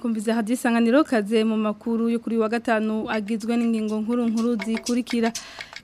kumvise hadi isanganiro kaze mu makuru yo kuri wa gatanu agizwe n'ingingo nkuru nkuru zikurikira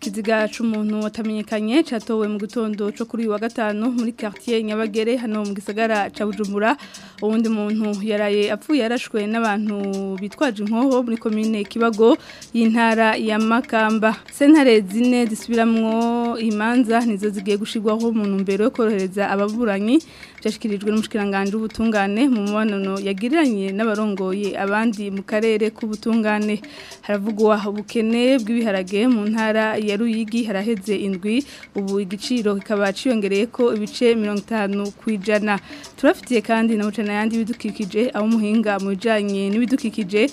kiziga cy'umuntu watamenyekanye cyatowe mu gitondo cyo kuri wa gatanu muri quartier Nyabagere hano mu gisagara ca Bujumbura uwundi muntu yaraye apfuye yarashwe n'abantu bitwaje inkoho muri komine kibago y'intara ya makamba sentare zine zisubiramwo imanza nizo zigiye gushyirwaho mu ntumbero yo korohereza ababuranyi byashyikirijwe n'umushyikiranganje w'ubutungane mu mubonano yagiriranye n'abarongoye abandi mu karere k'ubutungane haravugwa ubukene bw'ibiharage mu ntara ya ruyigi haraheze indwi ubu igiciro kikaba cyiyongereye ko ibice mirongo itanu ku ijana turafitiye kandi na mucana ingene yandi bidukikije abo muhinga mu bijanye n'ibidukikije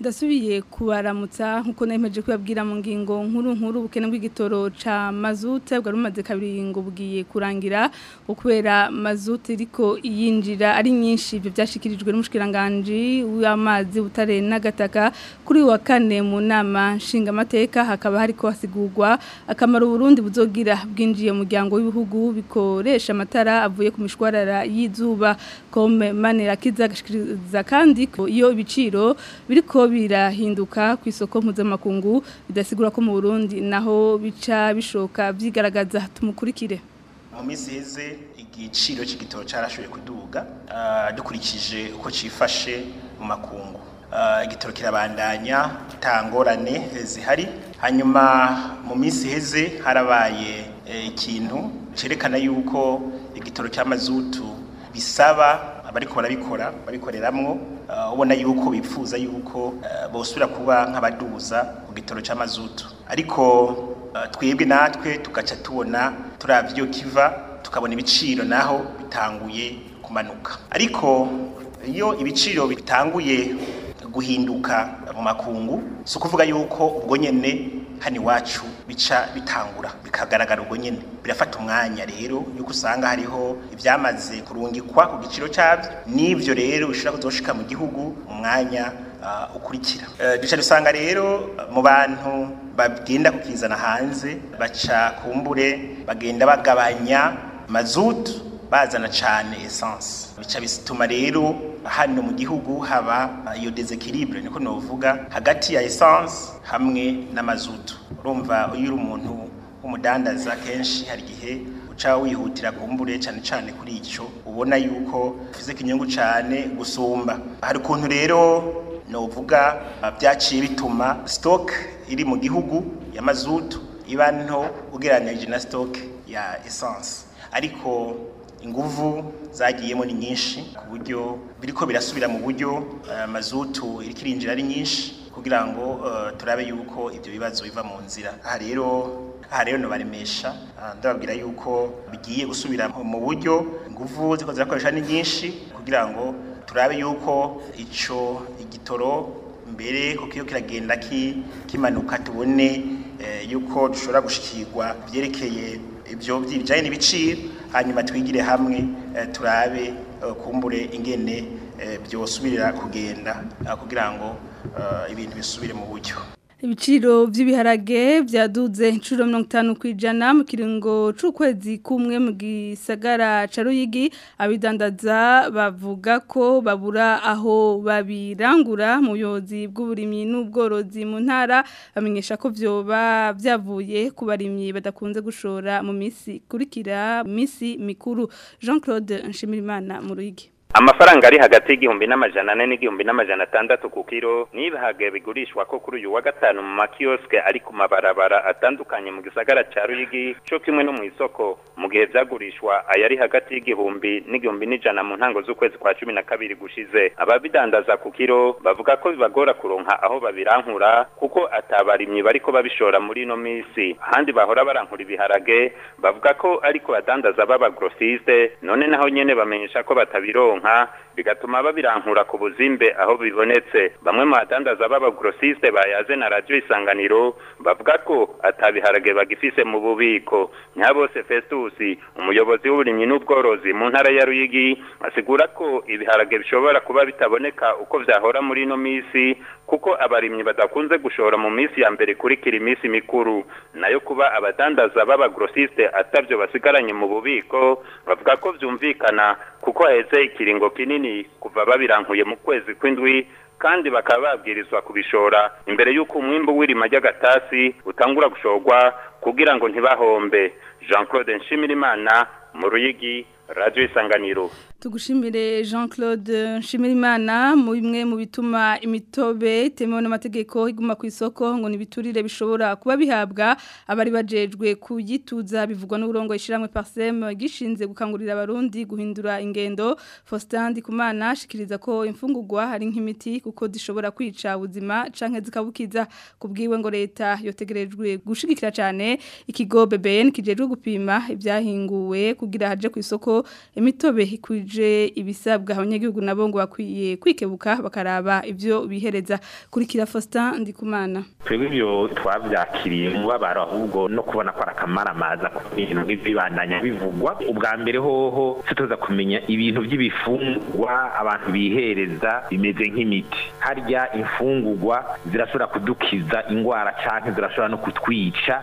ndasubiye kubaramutsa nkuko nemeje kubabwira mu ngingo nkuru nkuru ubukene bw'igitoro ca mazute bwari bumaze kabiri ngo bugiye kurangira kubera mazute iriko iyinjira ari nyinshi ibyo byashikirijwe n'umushikiranganje w'amazi butare n'agataka kuri wa kane mu nama nshingamateka hakaba hari hariko hasigurwa akamaro Burundi buzogira bwinjiye mu muryango w'ibihugu bikoresha amatara avuye ku mishwarara y'izuba kome manera kiza kandi ko iyo ibiciro biriko birahinduka ku isoko mpuzamakungu bidasigura ko mu burundi naho bica bishoka byigaragaza tumukurikire mu minsi iheze igiciro cy'igitoro cyarashoboye kuduga ah, dukurikije uko cyifashe mu makungu ah, igitoro kirabandanya kitangorane zihari hanyuma mu minsi iheze harabaye eh, ikintu cyerekana yuko igitoro cya bisaba bariko barabikora babikoreramo uh, ubona yuko bipfuza yuko uh, bosubira kuba nk'abaduza ku gitoro cy'amazutu ariko uh, twebwe natwe tugaca tubona turavye kiva tukabona ibiciro naho bitanguye kumanuka ariko iyo ibiciro bitanguye guhinduka mu makungu si ukuvuga yuko ubwo nyene hano iwacu bica bitangura bikagaragara ubwo nyine birafata umwanya rero yuko usanga hariho ibyamaze kurungikwa ku giciro cyabyo n'ibyo rero bishobora kuzoshika mu gihugu mu mwanya uh, ukurikira uh, duca dusanga rero mu bantu bagenda kukizana hanze baca kumbure bagenda bagabanya mazutu bazana cyane esanse bica bituma rero hano mu gihugu haba ah, iyo desekiribure niko navuga hagati ya esanse hamwe n'amazutu urumva iyo uri umuntu w'umudandaza kenshi hari igihe uca wihutira kumbure cyane cyane kuri icyo ubona yuko uvuze ko inyungu cyane gusumba hari ukuntu rero navuga byaciye ah, bituma sitoke iri mu gihugu ya mazutu iba nto ugereranyije na sitoke ya esanse ariko inguvu zagiyemo ni nyinshi ku buryo biriko birasubira mu buryo eh, mazutu iriko irinjira ari nyinshi kugira ngo eh, turabe yuko ibyo bibazo biva mu nzira aha rero aha rero ntibaremesha ah, ndababwira yuko bigiye gusubira mu buryo inguvu ziko zirakoresha ni nyinshi kugira ngo turabe yuko icyo igitoro mbere kuko iyo kiragenda kimanuka tubone Eh, yuko dushobora gushyikirwa byerekeye ibyo bijyanye n'ibiciro hanyuma twigire hamwe eh, turabe eh, kumbure ingene byosubirira kugenda kugira ngo ibintu bisubire mu buryo ibiciro by'ibiharage byaduze inshuro mirongo itanu ku ijana mu kiringo cy'ukwezi kumwe mu gisagara cya ruyigi abidandaza bavuga ko babura aho babirangura mu buyobozi bw'uburimyi n'ubworozi mu ntara bamenyesha ko byoba byavuye ku barimyi badakunze gushora mu minsi ikurikira mu minsi mikuru jean claude nshimirimana mu ruyigi amafaranga ari hagati y'igihumbi n'amajana ane n'igihumbi n'amajana atandatu ku kiro n'ibihaga bigurishwa ko kuri uyu wa gatanu mu makiyosike ari ku mabarabara atandukanye mu gisagara cya ruyigi cyo kimwe no mu isoko mu gihe byagurishwa ayari hagati y'igihumbi n'igihumbi n'ijana mu ntango z'ukwezi kwa cumi na kabiri gushize ababidandaza ku kiro bavuga ko bibagora kuronka aho babirankura kuko atabarimyi bariko babishora muri ino minsi ahandi bahora barankura ibiharage bavuga ko ariko badandaza b'abagrosiste none naho nyine bamenyesha ko batabironka bigatuma babirankura ku buzimbe aho bibonetse bamwe mu badandaza b'abagrosiste bayaze na radiyo isanganiro bavuga ko atabiharage bagifise mu bubiko nka bose festus cy'ubucuruzi umuyobozi w'uburimyi n'ubworozi mu ntara ya ruyigi asigura ko ibiharage bishobora kuba bitaboneka uko byahora muri ino minsi kuko abarimyi badakunze gushora mu minsi ya mbere kurikira iminsi mikuru nayo kuba abadandaza b'abagorosiste atabyo basigaranye mu bubiko bavuga ko byumvikana kuko haheze ikiringo kinini kuva babirankuye mu kwezi kw'indwi kandi bakaba babwirizwa kubishora imbere y'uko umwimbu w'irima ry'agatasi utangura gushorwa kugira ngo ntibahombe jean claude nshimirimana mu ruyigi radiyo isanganiro tugushimire jean claude eh, shimirimana mu bimwe mu bituma imitobe temewe n'amategeko iguma ku isoko ngo n'ibiturire bishobora kuba bihabwa abari bajejwe kuyituza bivugwa n'urongo ishyirahamwe parisemu gishinze gukangurira abarundi guhindura ingendo fositandi ku mwana ashikiriza ko imfungugwa hari nk'imiti kuko zishobora kwica ubuzima cyangwa zikabukiza ku bwiwe ngo leta yotegerejwe gushigikira cyane ikigo bebeni kijejwe gupima ibyahinguwe kugira haje ku isoko imitobe ikwije yujuje ibisabwa abanyagihugu nabo ngo bakwiye kwikebuka bakaraba ibyo bihereza kuri kirafosita ndikumana twebwe ibyo twabyakiriye umubabaro ahubwo no kubona ko ari akamaramaza ku bintu nk'ibibandanya bivugwa ubwa mbere hoho tuza kumenya ibintu by'ibifungwa abantu bihereza bimeze nk'imiti harya imfungugwa zirashobora kudukiza indwara cyane zirashobora no kutwica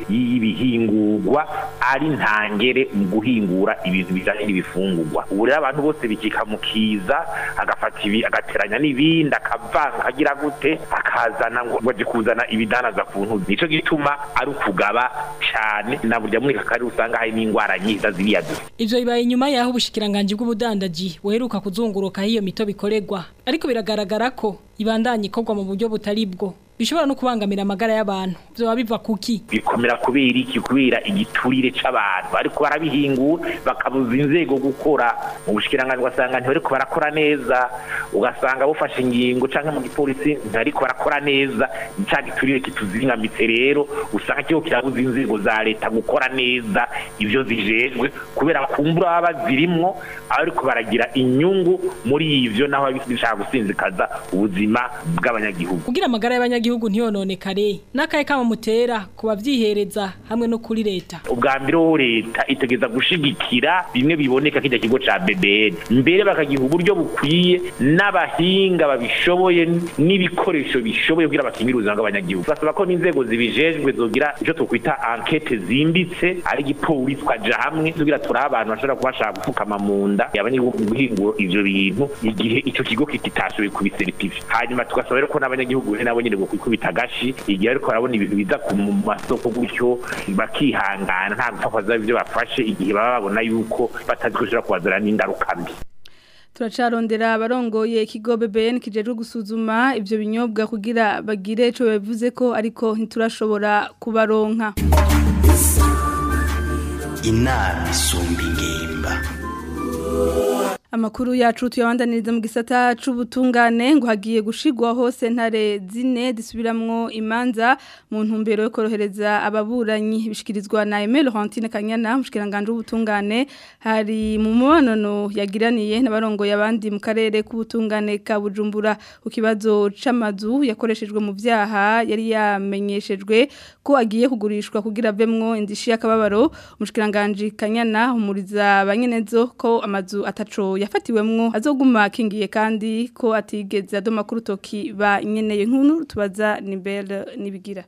y'ibihingurwa ari ntangere mu guhingura ibintu bijyanye n'ibifungurwa ubu rero abantu bose bikikamukiza agafata ibi agateranya n'ibindi akavanga agira gute akazana ngo aje kuzana ibidanaza ku ntuzi nico gituma ari ukugaba cyane na burya muri kakari usanga hari n'ingwara nyiza ziriya duhe ivyo bibaye inyuma yaho ubushikiranganje bw'ubudandaji buheruka kuzunguruka iyo mito ikoregwa ariko biragaragara ko ibandanye ikorwa mu buryo butari bwo bishobora no kubangamira amagara y'abantu byoba biva kuki bikomera kubera iki kubera igiturire cyabantu ariko barabihingura bakabuza inzego gukora mu bushikiranganje ugasanga ntibariko barakora neza ugasanga bufashe ingingo canke mu gipolisi ntibariko barakora neza ca giturire kituzingamitse rero usanga kiriko kirabuza inzego za leta gukora neza ibyo zijejwe kubera kumbura baba zirimo ariko baragira inyungu muri ivyo naho bishaka gusinzikaza ubuzima bw'abanyagihugu kugira amagara y'abanyagihugu igihugu ntiyononekare n'akahe kamamutera kubavyihereza hamwe no kuri leta ubwa mbere leta itegeza gushigikira bimwe biboneka kijya kigo ca BBN mbere bakagiha uburyo bukwiye n'abahinga babishoboye n'ibikoresho bishoboye kugira bakingira ubuzima bw'abanyagihugu basaba ko n'inzego zibijejwe zogira icyo twokwita ankete zimbitse ari igipolisi twaja hamwe tugira turi abantu bashobora kubashaka gupfukama mu nda abanyagihugu guhingura ivyo bintu igihe icyo kigo kitashoboye kubiseritifi hanyuma tugasaba rero ko n'abanyagihugu nabo nyene kwikubita agashi igihe ariko arabona ibintu biza ku masoko gutyo bakihangana nta gupfakaza ibyo bafashe igihe baba babona yuko batazi kushobora kubazanira n'ingaruka mbi turacarondera abarongoye ikigo BBN kijejwe gusuzuma ibyo binyobwa kugira bagire icyo bivuze ko ariko ntiturashobora kubaronka inama isumba ingimba Amakuru yacu tuyabandaniriza mu gisata cyubutungane ngo hagiye gushigwaho hose zine disubiramwo imanza mu ntumbero yo korohereza ababuranyi bishikirizwa na Aimé Laurentine Kanyana mushikiranganje ubutungane hari mu mubonano yagiraniye n'abarongoye abandi mu karere k'ubutungane ka Bujumbura ku kibazo c'amazu yakoreshejwe mu vyaha yari yamenyeshejwe ko agiye kugurishwa kugira avemwo indishi y'akababaro mushikiranganje Kanyana humuriza abanyenezo ko amazu atacoye yafatiwemwo azoguma akingiye kandi ko atigeze adoma kuri urutoki ba nkeneye nk'ubu tubaza nibere n'ibigira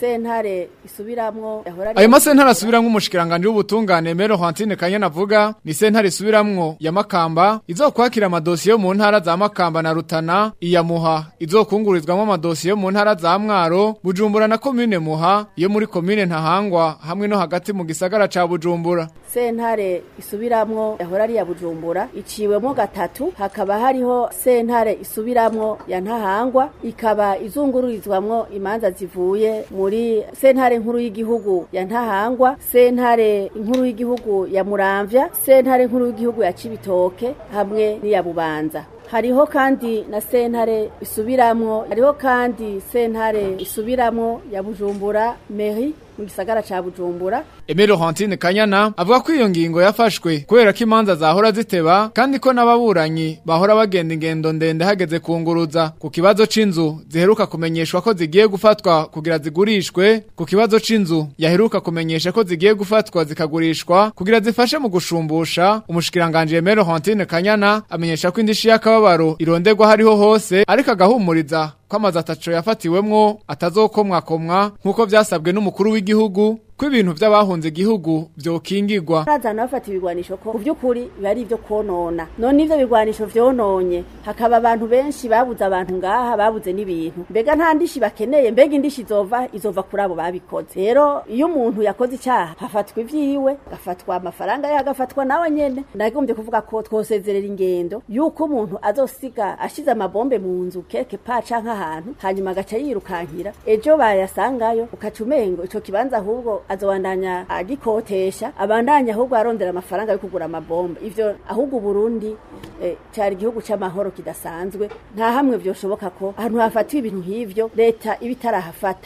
sentare isubiramwo ayo masentare asubiramwo umushikiranganji w'ubutungane Mero Hantine Kanyana avuga ni sentare isubiramwo ya Makamba izokwakira amadosiye mu ntara za Makamba na Rutana iyamuha izokungurizwamwo amadosiye mu ntara za Mwaro Bujumbura na commune Muha yo muri commune Ntahangwa hamwe no hagati mu gisagara ca Bujumbura sentare isubiramwo yahora ari ya Bujumbura iciwemo gatatu hakaba hariho sentare isubiramwo ya Ntahangwa ikaba izungururizwamwo imanza zivuye mu muri sentare nkuru y'igihugu ya ntahangwa sentare nkuru y'igihugu ya muramvya sentare nkuru y'igihugu ya cibitoke hamwe n'iya bubanza hariho kandi na sentare isubiramwo hariho kandi sentare isubiramwo ya bujumbura meri mu gisagara cya bujumbura emile hantine kanyana avuga ko iyo ngingo yafashwe kubera ko imanza zahora ziteba kandi ko n'ababuranyi bahora bagenda ingendo ndende hageze kunguruza ku kibazo c'inzu ziheruka kumenyeshwa ko zigiye gufatwa kugira zigurishwe ku kibazo c'inzu yaheruka kumenyesha ko zigiye gufatwa zikagurishwa kugira zifashe mu gushumbusha umushikiranganje emile hantine kanyana amenyesha ko indishi y'akababaro irondegwa hariho hose ariko agahumuriza ko amazu atatu yafatiwemwo atazokomwakomwa nk'uko byasabwe n'umukuru w'igihugu ko ibintu by'abahunze igihugu byokingirwa bazana bafata ibigwanisho ko by'ukuri bari ibyo konona none ivyo bigwanisho vyononye hakaba abantu benshi babuze abantu ngaha babuze n'ibintu mbega nta ndishi bakeneye mbega indishi izova izova kuri abo babikoze rero iyo umuntu yakoze icyaha hafatwa ivyiwe gafatwa amafaranga ye agafatwa nawe nyene nagombye kuvuga ko twosezerera ingendo yuko umuntu azosiga ashize amabombe mu nzu keke pa canke ahantu hanyuma agaca yirukankira ejo bayasangayo ukaca umengo ico kibanza ahubwo azobandanya agikotesha ah, abandanya ahubwo arondera amafaranga yo kugura amabomba ivyo ahubwo Burundi eh, cyari igihugu cy’amahoro kidasanzwe nta hamwe vyoshoboka ko ahantu hafatwa ibintu nk’ibyo leta ibitarahafata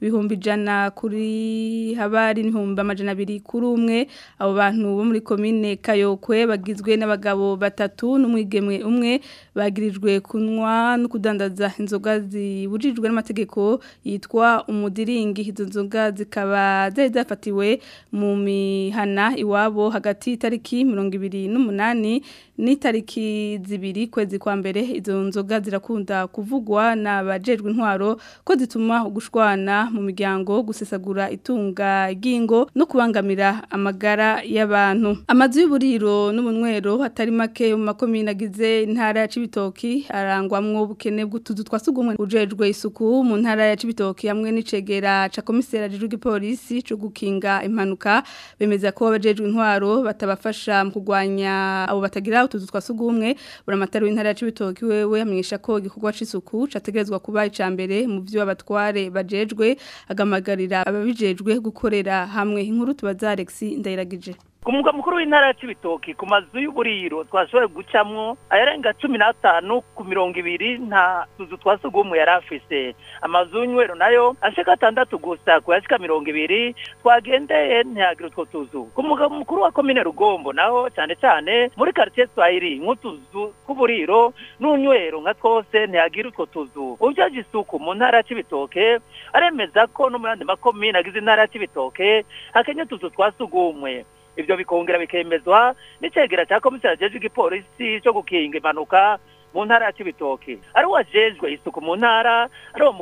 ibihumbi jana kuri habari n'ibihumbi amajana abiri kuri umwe abo bantu bo muri komine kayokwe bagizwe n'abagabo batatu n'umwigemwe umwe bagirijwe kunywa no kudandaza inzoga zibujijwe n'amategeko yitwa witwa umudiringi izo nzoga zikaba zari zafatiwe mu mihana iwabo hagati y'itariki mirongo ibiri n'umunani n'itariki zibiri kwezi kwa mbere izo nzoga zirakunda kuvugwa na n'abajejwe intwaro ko zituma ugushwana mu miryango gusesagura itunga ry'ingo no kubangamira amagara y'abantu amazu y'uburiro n'ubunywero atari make mu makomine agize intara ya cibitoki arangwamwo ubukene bw'utuzu twa sugumwe ujejwe isuku mu ntara ya cibitoki ibitoki hamwe n'icegera ca komisera jijwi polisi cyo gukinga impanuka bemeza ko abajejwe intwaro batabafasha mu kugwanya abo batagira utuzu twa sugumwe buramatari w'intara ya cibitoki wewe amenyesha ko igikorwa c'isuku categerezwa kuba ica mbere mu byo abatware bajejwe agamagarira ababijejwe gukorera hamwe inkuru tubaza Alex ndayiragije ku mugwa mukuru w'intara ya cibitoki ku mazu y'uburiro twashoboye gucamwo ayarenga cumi n'atanu ku mirongo ibiri nta tuzu twa sugumwe yari afise amazu y'unywero nayo ashika atandatu gusa ku yashika mirongo ibiri twagendeye ntiyagira utwo tuzu ku mugwa mukuru wa komine rugombo naho cyane cyane muri karitsiye twayiri nk'utuzu tw'uburiro n'unywero nka twose ntiyagira utwo tuzu ujyaje isuku mu ntara ya cibitoke aremeza ko no mu yandi makomine agize intara ya cibitoke hakenye utuzu twa sugumwe ibyo bikongera bikemezwa n'icyegera cya komiseri agejeje igipolisi cyo gukinga impanuka mu ntara ya kibitoki ari wajejwe isuku mu ntara ari uwo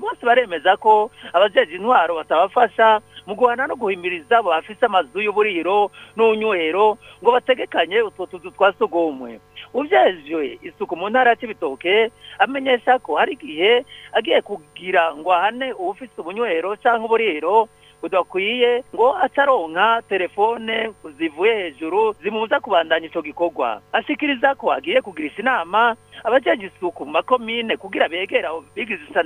bose baremeza ko abajeje intwaro batabafasha mu guhana no guhimiriza bafise amazu y'uburiro n'unywero ngo bategekanye utwo tuzu twa sugumwe ubyejwe isuku mu ntara ya kibitoke amenyesha ko hari igihe agiye kugira ngo ahane ufite ubunywero cyangwa uburiro budakwiye ngo acaronka telefone zivuye hejuru zimubuza kubandanya icyo gikorwa ashikiriza ko agiye kugirisha inama abajyaga isuku mu makomine kugira begera aho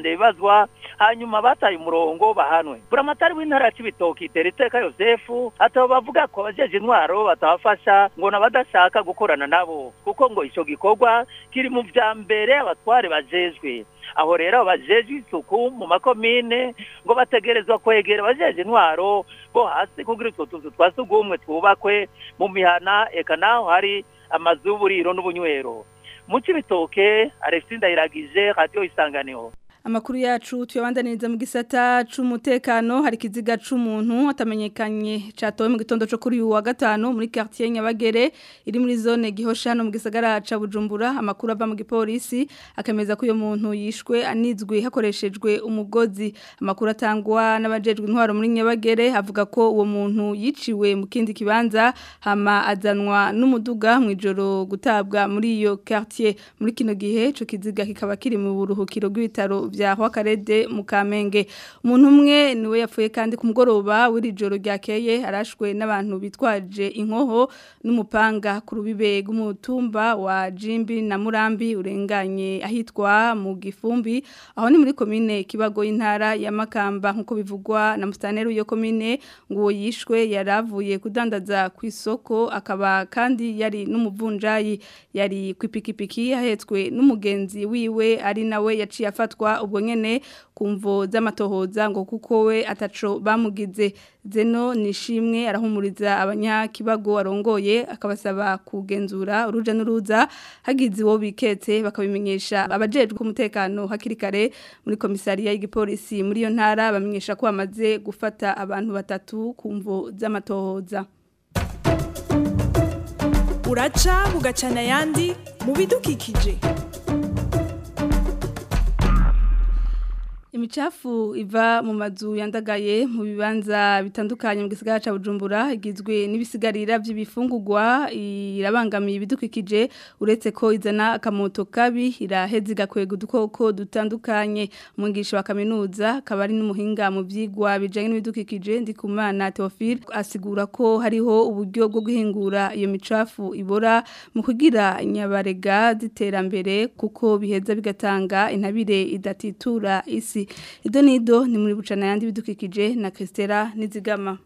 bibazwa hanyuma bataye umurongo bahanwe buramatari w'intara ya cibitoki teriteka yosefu ataba bavuga ko abajyaga intwaro batabafasha ngo nabadashaka gukorana nabo kuko ngo icyo gikorwa kiri mu bya mbere abatware bajejwe aho rero abajeje isuku mu makomine ngo bategerezwa kwegera abajeje intwaro bo hasi kugira utwo tuzu twasugumwe twubakwe mu mihana eka naho hari amazu y'uburiro n'ubunywero mu kibitoke alexis ndayiragije radiyo isanganiro amakuru yacu tuyabandaniriza mu gisata cy'umutekano hari ikiziga cy'umuntu atamenyekanye cyatowe mu gitondo cyo kuri uyu wa gatanu muri quartier Nyabagere iri muri zone Gihosha no mu gisagara ca Bujumbura amakuru ava mu gipolisi akemeza ko uyu muntu yishwe anizwe hakoreshejwe umugozi amakuru atangwa n'abajejwe intwaro muri Nyabagere avuga ko uwo muntu yiciwe mu kindi kibanza hama azanwa n'umuduga mu ijoro gutabwa muri iyo quartier muri kino gihe cyo kiziga kikaba kiri mu buruhukiro rw'ibitaro vya Hwakarede mu Kamenge umuntu umwe niwe yapfuye kandi ku mugoroba w'iri joro ryakeye arashwe n'abantu bitwaje inkoho n'umupanga ku rubibe rw'umutumba wa Jimbi na Murambi urenganye ahitwa mu Gifumbi aho ni muri komine kibago y'intara ya Makamba nkuko bivugwa na mustaneri yo komine ngo yishwe yaravuye kudandaza ku isoko akaba kandi yari n'umuvunjayi yari kwipikipiki yahetswe n'umugenzi wiwe ari nawe yaciye afatwa ubwo nyene kumvo z'amatohoza ngo kuko we ataco bamugize zeno nishimwe arahumuriza abanyakibago arongoye akabasaba kugenzura uruja n'uruza hagize uwo biketse bakabimenyesha abajejwe umutekano hakiri kare muri komisariya y'igipolisi muri iyo ntara bamenyesha ko bamaze gufata abantu batatu kumvo z'amatohoza uraca bugacana ayandi mu bidukikije imicafu iva mu mazu yandagaye mu bibanza bitandukanye mu gisigara cya bujumbura igizwe n'ibisigarira by'ibifungugwa irabangamiye ibidukikije uretse ko izana akamoto kabi iraheza igakwega udukoko dutandukanye umwigisha wa kaminuza akaba n'umuhinga mu byigwa bijyanye n'ibidukikije kumana teofile asigura ko hariho uburyo bwo guhingura iyo micafu ibora mu kugira nyabarega z'iterambere kuko biheza bigatanga intabire idatitura isi munsi ido ni muri bucana yandi bidukikije na Christella n'izigama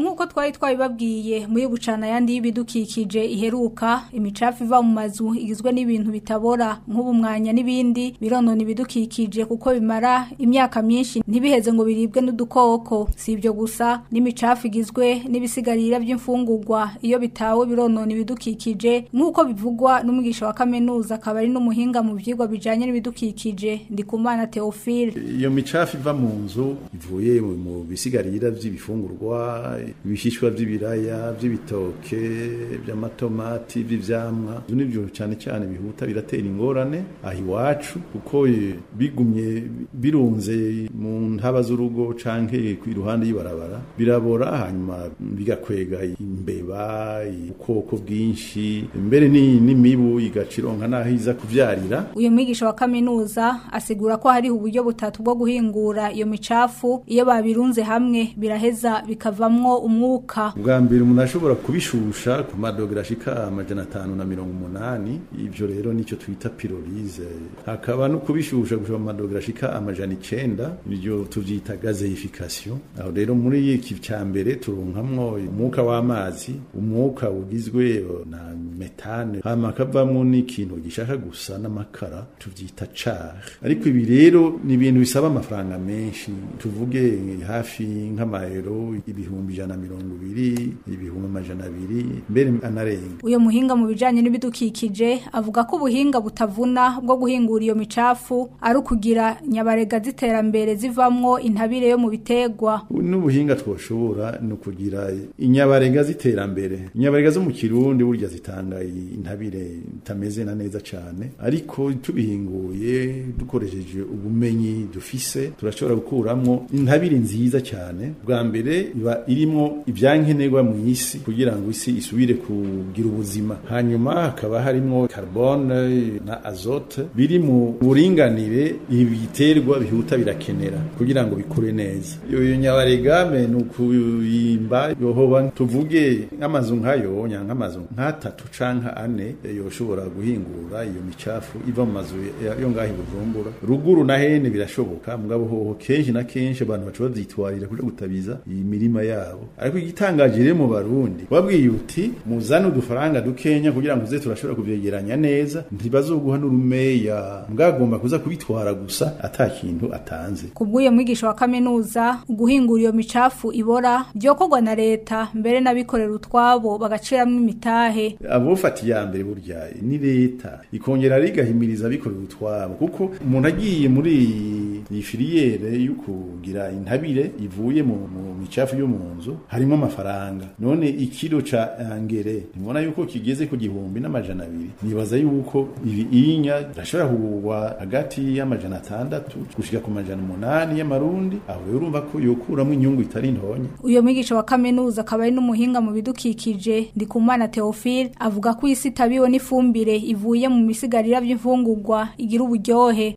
nk'uko twari twabibabwiye muri gucana ayandi y'ibidukikije iheruka imicafu iva mu mazu igizwe n'ibintu bitabora nk'ubumwanya n'ibindi bironona ibidukikije kuko bimara imyaka myinshi ntibiheze ngo biribwe n'udukoko si ibyo gusa n'imicafu igizwe n'ibisigarira by'imfungurwa iyo bitawe bironona ibidukikije nk'uko bivugwa n'umwigisha wa kaminuza akaba ari n'umuhinga mu byigwa bijyanye n'ibidukikije ndikumana teofile iyo micafu iva mu nzu ivuye mu bisigarira by'ibifungurwa ibishishwa by'ibiraya by'ibitoke by'amatomati by'ibyamwa ibyo ni byo cyane cyane bihuta biratera ingorane aha iwacu kuko bigumye birunze mu ntaba z'urugo canke iruhande y'ibarabara birabora hanyuma bigakwega imbeba ubukoko bwinshi mbere n'imibu igacironka n'aho iza kubyarira uyu mwigisha wa kaminuza asigura ko hariho uburyo butatu bwo guhingura iyo micafu iyo babirunze hamwe biraheza bikavamwo umwuka bwa mbere umuntu ashobora kubishusha ku madogarashika amajana atanu na mirongo umunani ibyo rero nicyo twita pirorize hakaba no kubishusha gushaka ku madogarashika amajana icyenda iryo tubyita gazeyifikasiyo aho rero muri iki cya mbere turonkamwo umwuka w'amazi umwuka ugizwe na metane hama kavamo n'ikintu gishaka gusa n'amakara tubyita car ariko ibi rero ni ibintu bisaba amafaranga menshi tuvuge hafi nk'amayero ibihumbi ijana mirongo ibiri ibihumbi amajana abiri mbere anarenga uyu muhinga mu bijyanye n'ibidukikije avuga ko ubuhinga butavuna bwo guhingura iyo micafu ari ukugira nyabarega z'iterambere zivamo intabire yo mu bitegwa n'ubuhinga twoshobora ni ukugira inyabarega z'iterambere inyabarega zo mu kirundi burya zitanga intabire itameze na neza cyane ariko tubihinguye dukoresheje ubumenyi dufise turashobora gukuramo intabire nziza cyane bwa mbere iba irimo harimo ibyankenerwa mu isi kugira ngo isi isubire kugira ubuzima hanyuma hakaba harimo carbone na azote biri mu buringanire ibiterwa bihuta birakenera kugira ngo bikure neza iyo nyabaregame ni ukuyimba yohoba tuvuge nk'amazu nk'ayo nk'amazu nk'atatu canka ane yoshobora guhingura iyo micafu iva mu mazu yo ngaho i ruguru na hene birashoboka mugabo hoho kenshi na kenshi abantu baca bavyitwarira kuja gutabiza imirima yabo ariko igitangaje rero mu barundi wabwiye uti muzane udufaranga dukenya kugira ngo uze turashobora kubyegeranya neza ntibazoguha n'urumeya mbwagomba kuza kubitwara gusa ata kintu atanze kubw'uyo mwigisha wa kaminuza guhingura iyo micafu ibora byokorwa na leta mbere n'abikorera utwabo bagaciramo imitahe abufata iya mbere burya ni leta ikongera rigahimiriza abikorera utwabo kuko umuntu agiye muri iyi ni filiyere yo kugira intabire ivuye mu micafu yo mu nzu harimo amafaranga none ikiro ca angere eh, nimubona yuko kigeze ku gihumbi n'amajana abiri nibaza yuko ibi inya rashobora kugurwa hagati y'amajana atandatu gushika ku majana umunani y'amarundi aho rero urumva ko yokuramo inyungu itari ntonye uyo mwigisha wa kaminuza akaba ari n'umuhinga mu bidukikije ndi ndikumana Theophile avuga ko isi itabiwe n'ifumbire ivuye mu misigarira by'imfungurwa igira uburyohe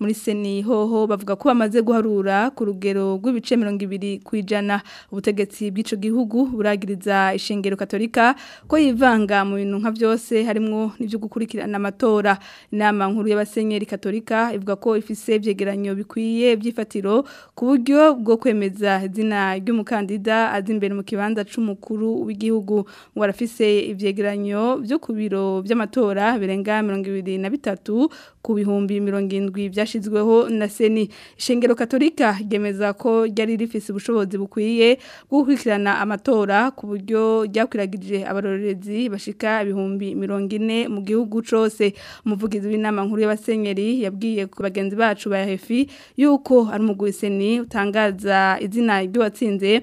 muri seni hoho bavuga ko bamaze guharura ku rugero rw'ibice mirongo 20 kwijana ubutegetsi bw'ico gihugu buragiriza ishengero Katolika ko yivanga mu bintu nka byose harimo n'ibyo gukurikirana amatora inama nkuru y'abasenyeri katolika ivuga ko ifise byegeranyo bikwiye by'ifatiro ku buryo bwo kwemeza izina ry'umukandida azi imbere mu kibanza cy'umukuru w'igihugu ngo arafise ibyegeranyo byo ku biro by'amatora birenga mirongo ibiri na bitatu ku bihumbi mirongo irindwi byashyizweho na seni ishengero katolika ryemeza ko ryari rifise ubushobozi bukwiye bwo gukurikirana amatora ku buryo ryakwiragije abarorerezi bashika ibihumbi mirongo ine mu gihugu cyose umuvugizi w'inama nkuru y'abasenyeri yabwiye ku bagenzi bacu ba hefi yuko ari umugwi seni utangaza izina ry'uwatsinze